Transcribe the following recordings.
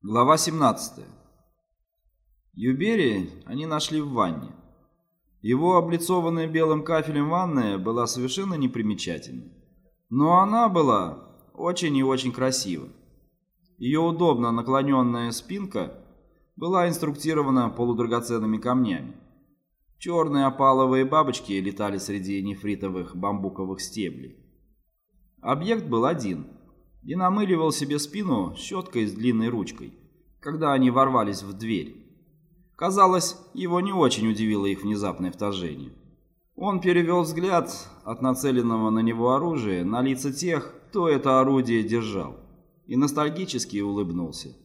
Глава 17. Юбери они нашли в ванне. Его облицованная белым кафелем ванная была совершенно непримечательной. Но она была очень и очень красива. Ее удобно наклоненная спинка была инструктирована полудрагоценными камнями. Черные опаловые бабочки летали среди нефритовых бамбуковых стеблей. Объект был один – и намыливал себе спину щеткой с длинной ручкой, когда они ворвались в дверь. Казалось, его не очень удивило их внезапное вторжение. Он перевел взгляд от нацеленного на него оружия на лица тех, кто это орудие держал, и ностальгически улыбнулся.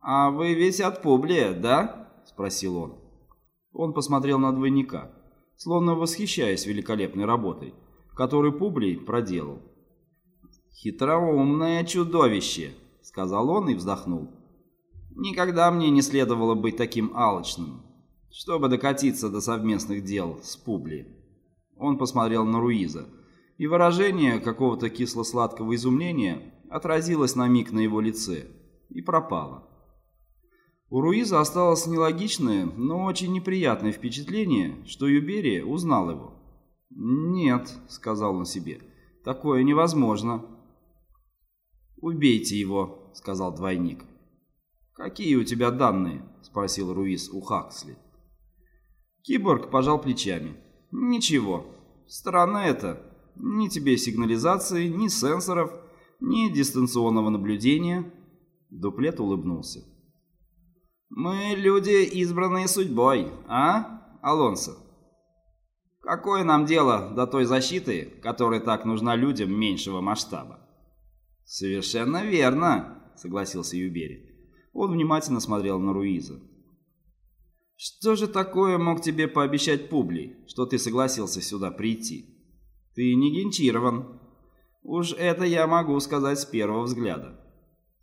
«А вы весь от Публия, да?» – спросил он. Он посмотрел на двойника, словно восхищаясь великолепной работой, которую Публий проделал. «Хитроумное чудовище», — сказал он и вздохнул. «Никогда мне не следовало быть таким алчным, чтобы докатиться до совместных дел с Публи». Он посмотрел на Руиза, и выражение какого-то кисло-сладкого изумления отразилось на миг на его лице и пропало. У Руиза осталось нелогичное, но очень неприятное впечатление, что Юберия узнал его. «Нет», — сказал он себе, — «такое невозможно». «Убейте его», — сказал двойник. «Какие у тебя данные?» — спросил Руис у Хаксли. Киборг пожал плечами. «Ничего. Странно это. Ни тебе сигнализации, ни сенсоров, ни дистанционного наблюдения». Дуплет улыбнулся. «Мы люди, избранные судьбой, а, Алонсо? Какое нам дело до той защиты, которая так нужна людям меньшего масштаба?» «Совершенно верно», — согласился Юбери. Он внимательно смотрел на Руиза. «Что же такое мог тебе пообещать Публий, что ты согласился сюда прийти? Ты не генчирован. Уж это я могу сказать с первого взгляда».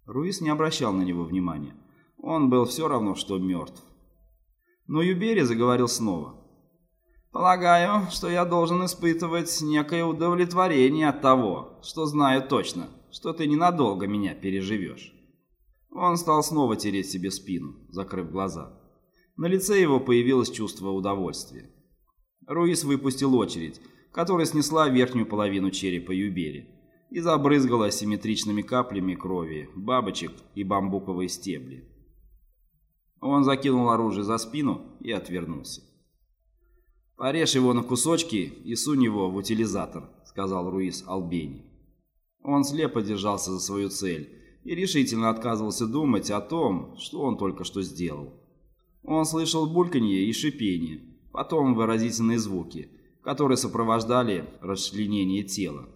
Руиз не обращал на него внимания. Он был все равно, что мертв. Но Юбери заговорил снова. «Полагаю, что я должен испытывать некое удовлетворение от того, что знаю точно, что ты ненадолго меня переживешь». Он стал снова тереть себе спину, закрыв глаза. На лице его появилось чувство удовольствия. Руис выпустил очередь, которая снесла верхнюю половину черепа Юбери и забрызгала симметричными каплями крови бабочек и бамбуковые стебли. Он закинул оружие за спину и отвернулся. «Порежь его на кусочки и сунь его в утилизатор», — сказал Руис Албени. Он слепо держался за свою цель и решительно отказывался думать о том, что он только что сделал. Он слышал бульканье и шипение, потом выразительные звуки, которые сопровождали расчленение тела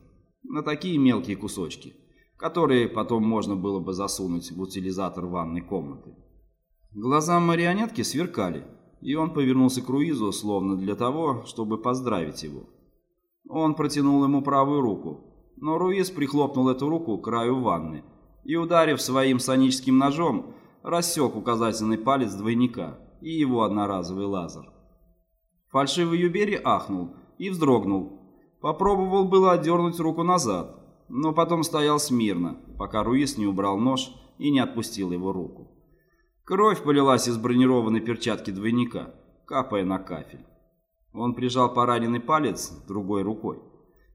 на такие мелкие кусочки, которые потом можно было бы засунуть в утилизатор ванной комнаты. Глаза марионетки сверкали, и он повернулся к Руизу, словно для того, чтобы поздравить его. Он протянул ему правую руку, но Руис прихлопнул эту руку к краю ванны и, ударив своим соническим ножом, рассек указательный палец двойника и его одноразовый лазер. Фальшивый Юбери ахнул и вздрогнул. Попробовал было отдернуть руку назад, но потом стоял смирно, пока Руис не убрал нож и не отпустил его руку. Кровь полилась из бронированной перчатки двойника, капая на кафель. Он прижал пораненный палец другой рукой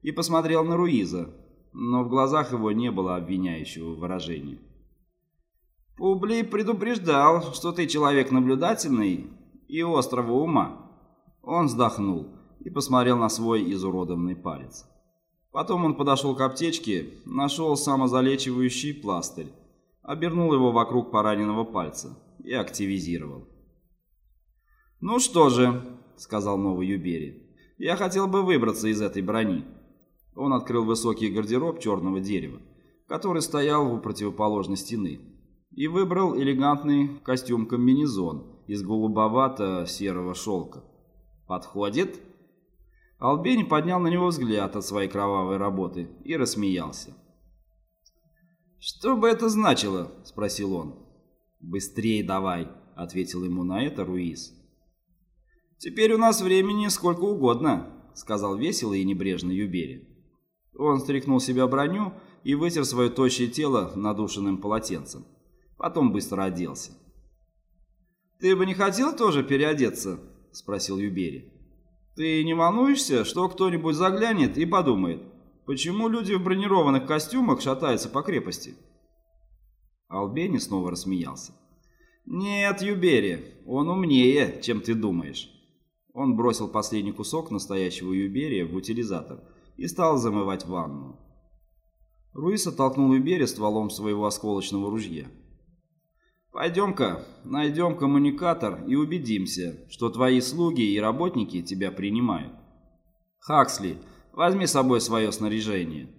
и посмотрел на Руиза, но в глазах его не было обвиняющего выражения. «Публий предупреждал, что ты человек наблюдательный и острого ума». Он вздохнул и посмотрел на свой изуродованный палец. Потом он подошел к аптечке, нашел самозалечивающий пластырь, обернул его вокруг пораненного пальца и активизировал. «Ну что же», — сказал новый Юбери, — «я хотел бы выбраться из этой брони». Он открыл высокий гардероб черного дерева, который стоял у противоположной стены, и выбрал элегантный костюм-комбинезон из голубовато-серого шелка. «Подходит?» Албени поднял на него взгляд от своей кровавой работы и рассмеялся. «Что бы это значило?» – спросил он. «Быстрее давай», – ответил ему на это Руис. «Теперь у нас времени сколько угодно», – сказал весело и небрежно Юбери. Он стряхнул себя броню и вытер свое тощее тело надушенным полотенцем. Потом быстро оделся. «Ты бы не хотел тоже переодеться?» — спросил Юбери. «Ты не волнуешься, что кто-нибудь заглянет и подумает, почему люди в бронированных костюмах шатаются по крепости?» Албени снова рассмеялся. «Нет, Юбери, он умнее, чем ты думаешь». Он бросил последний кусок настоящего Юберия в утилизатор и стал замывать ванну. Руис оттолкнул Юбери стволом своего осколочного ружья. «Пойдем-ка, найдем коммуникатор и убедимся, что твои слуги и работники тебя принимают. Хаксли, возьми с собой свое снаряжение.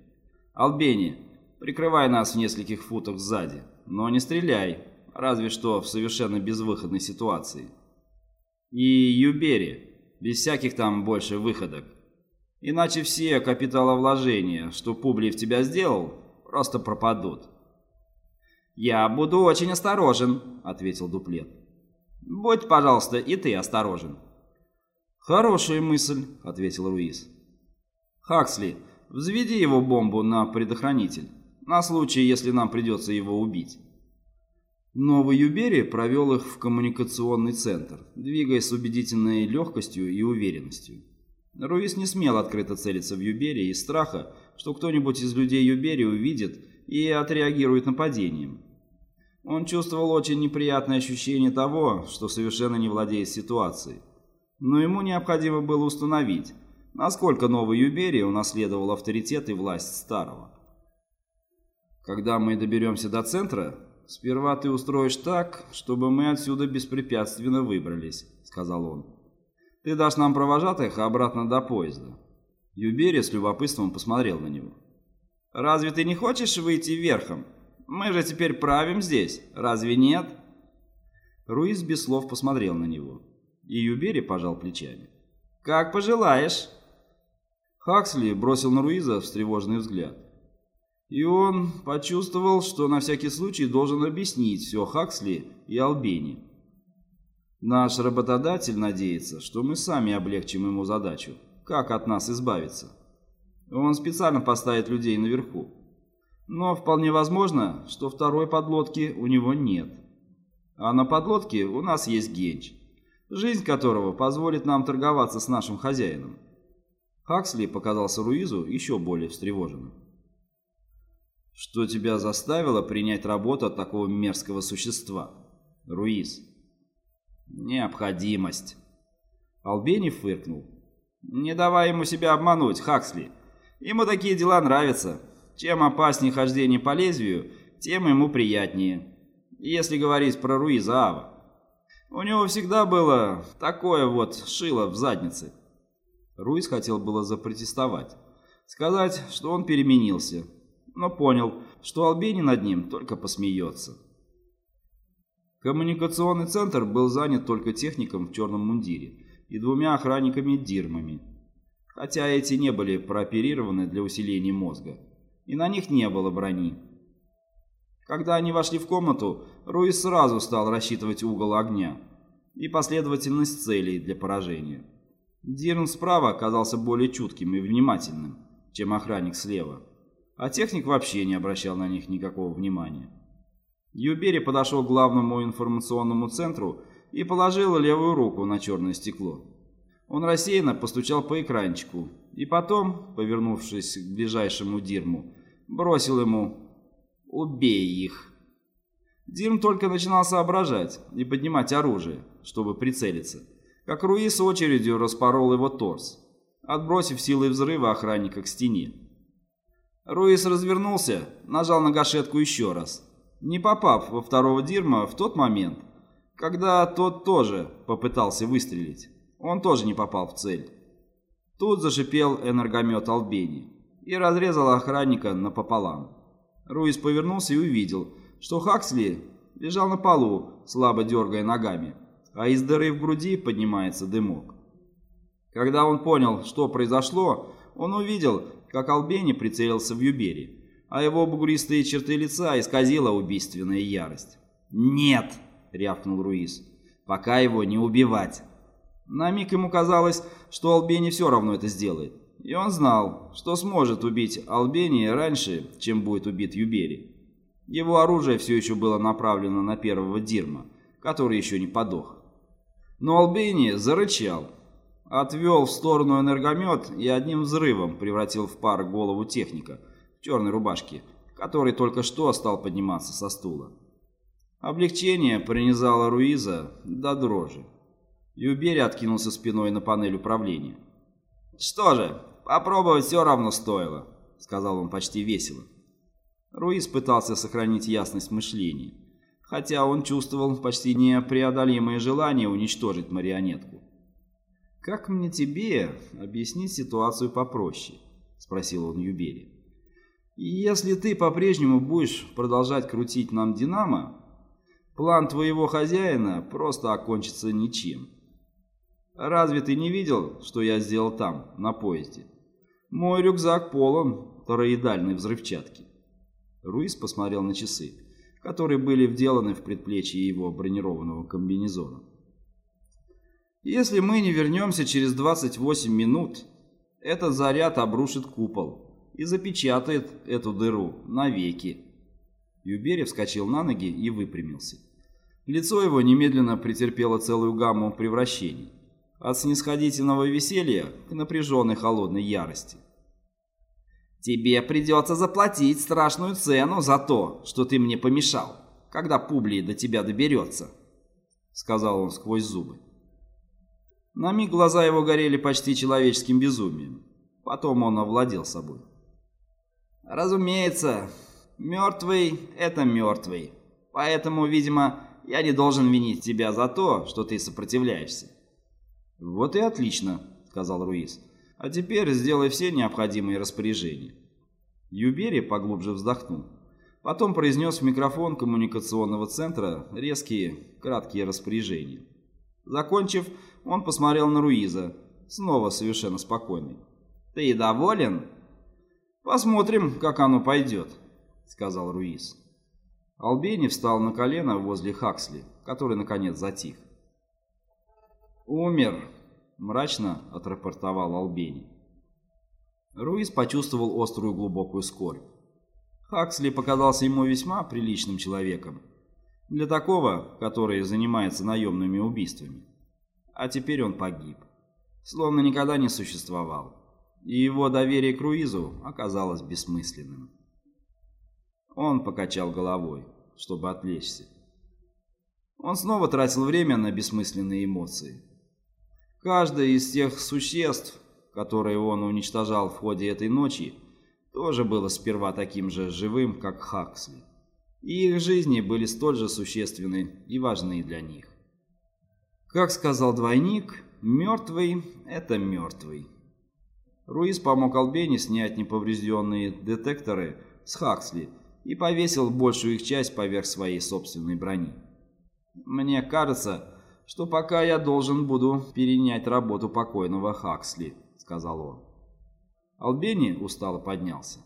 Албени, прикрывай нас в нескольких футах сзади, но не стреляй, разве что в совершенно безвыходной ситуации. И Юбери, без всяких там больше выходок. Иначе все капиталовложения, что Публи в тебя сделал, просто пропадут. «Я буду очень осторожен», — ответил Дуплет. «Будь, пожалуйста, и ты осторожен». «Хорошая мысль», — ответил Руис. «Хаксли, взведи его бомбу на предохранитель, на случай, если нам придется его убить». Новый Юбери провел их в коммуникационный центр, двигаясь с убедительной легкостью и уверенностью. Руис не смел открыто целиться в Юбери из страха, что кто-нибудь из людей Юбери увидит и отреагирует нападением. Он чувствовал очень неприятное ощущение того, что совершенно не владеет ситуацией. Но ему необходимо было установить, насколько новый Юбери унаследовал авторитет и власть старого. Когда мы доберемся до центра, «Сперва ты устроишь так, чтобы мы отсюда беспрепятственно выбрались», — сказал он. «Ты дашь нам провожатых обратно до поезда». Юбери с любопытством посмотрел на него. «Разве ты не хочешь выйти верхом? Мы же теперь правим здесь, разве нет?» Руиз без слов посмотрел на него, и Юбери пожал плечами. «Как пожелаешь». Хаксли бросил на Руиза встревоженный взгляд. И он почувствовал, что на всякий случай должен объяснить все Хаксли и Албени. Наш работодатель надеется, что мы сами облегчим ему задачу, как от нас избавиться. Он специально поставит людей наверху. Но вполне возможно, что второй подлодки у него нет. А на подлодке у нас есть Генч, жизнь которого позволит нам торговаться с нашим хозяином. Хаксли показался Руизу еще более встревоженным. Что тебя заставило принять работу от такого мерзкого существа? Руиз. Необходимость. Албени фыркнул. Не давай ему себя обмануть, Хаксли. Ему такие дела нравятся. Чем опаснее хождение по лезвию, тем ему приятнее. Если говорить про Руиза Ава. У него всегда было такое вот шило в заднице. Руиз хотел было запротестовать. Сказать, что он переменился, но понял, что Албени над ним только посмеется. Коммуникационный центр был занят только техником в черном мундире и двумя охранниками-дирмами, хотя эти не были прооперированы для усиления мозга, и на них не было брони. Когда они вошли в комнату, Руис сразу стал рассчитывать угол огня и последовательность целей для поражения. Дирн справа оказался более чутким и внимательным, чем охранник слева а техник вообще не обращал на них никакого внимания. Юбери подошел к главному информационному центру и положил левую руку на черное стекло. Он рассеянно постучал по экранчику и потом, повернувшись к ближайшему Дирму, бросил ему «Убей их!». Дирм только начинал соображать и поднимать оружие, чтобы прицелиться, как Руис очередью распорол его торс, отбросив силой взрыва охранника к стене. Руис развернулся, нажал на гашетку еще раз, не попав во второго Дирма в тот момент, когда тот тоже попытался выстрелить. Он тоже не попал в цель. Тут зашипел энергомет Албени и разрезал охранника напополам. Руис повернулся и увидел, что Хаксли лежал на полу, слабо дергая ногами, а из дыры в груди поднимается дымок. Когда он понял, что произошло, он увидел, как Албени прицелился в Юбери, а его бугристые черты лица исказила убийственная ярость. «Нет!» — рявкнул Руис. «Пока его не убивать!» На миг ему казалось, что Албени все равно это сделает. И он знал, что сможет убить Албени раньше, чем будет убит Юбери. Его оружие все еще было направлено на первого Дирма, который еще не подох. Но Албини зарычал, отвел в сторону энергомет и одним взрывом превратил в пар голову техника черной рубашке, который только что стал подниматься со стула. Облегчение пронизало Руиза до дрожи. Юбери откинулся спиной на панель управления. «Что же, попробовать все равно стоило», — сказал он почти весело. Руиз пытался сохранить ясность мышления, хотя он чувствовал почти непреодолимое желание уничтожить марионетку. «Как мне тебе объяснить ситуацию попроще?» — спросил он Юбери. «Если ты по-прежнему будешь продолжать крутить нам «Динамо», план твоего хозяина просто окончится ничем». Разве ты не видел, что я сделал там, на поезде? Мой рюкзак полон тороидальной взрывчатки. Руис посмотрел на часы, которые были вделаны в предплечье его бронированного комбинезона. Если мы не вернемся через 28 минут, этот заряд обрушит купол и запечатает эту дыру навеки. Юбери вскочил на ноги и выпрямился. Лицо его немедленно претерпело целую гамму превращений от снисходительного веселья к напряженной холодной ярости. «Тебе придется заплатить страшную цену за то, что ты мне помешал, когда Публий до тебя доберется», — сказал он сквозь зубы. На миг глаза его горели почти человеческим безумием. Потом он овладел собой. «Разумеется, мертвый — это мертвый. Поэтому, видимо, я не должен винить тебя за то, что ты сопротивляешься. «Вот и отлично», — сказал Руис. «А теперь сделай все необходимые распоряжения». Юбери поглубже вздохнул. Потом произнес в микрофон коммуникационного центра резкие, краткие распоряжения. Закончив, он посмотрел на Руиза, снова совершенно спокойный. «Ты доволен?» «Посмотрим, как оно пойдет», — сказал Руиз. Албени встал на колено возле Хаксли, который, наконец, затих. «Умер», — мрачно отрапортовал Албени. Руис почувствовал острую глубокую скорбь. Хаксли показался ему весьма приличным человеком. Для такого, который занимается наемными убийствами. А теперь он погиб. Словно никогда не существовал. И его доверие к Руизу оказалось бессмысленным. Он покачал головой, чтобы отвлечься. Он снова тратил время на бессмысленные эмоции. Каждое из тех существ, которые он уничтожал в ходе этой ночи, тоже было сперва таким же живым, как Хаксли. И их жизни были столь же существенны и важны для них. Как сказал двойник, мертвый – это мертвый. Руис помог Албене снять неповрежденные детекторы с Хаксли и повесил большую их часть поверх своей собственной брони. Мне кажется, что пока я должен буду перенять работу покойного Хаксли», — сказал он. Албени устало поднялся.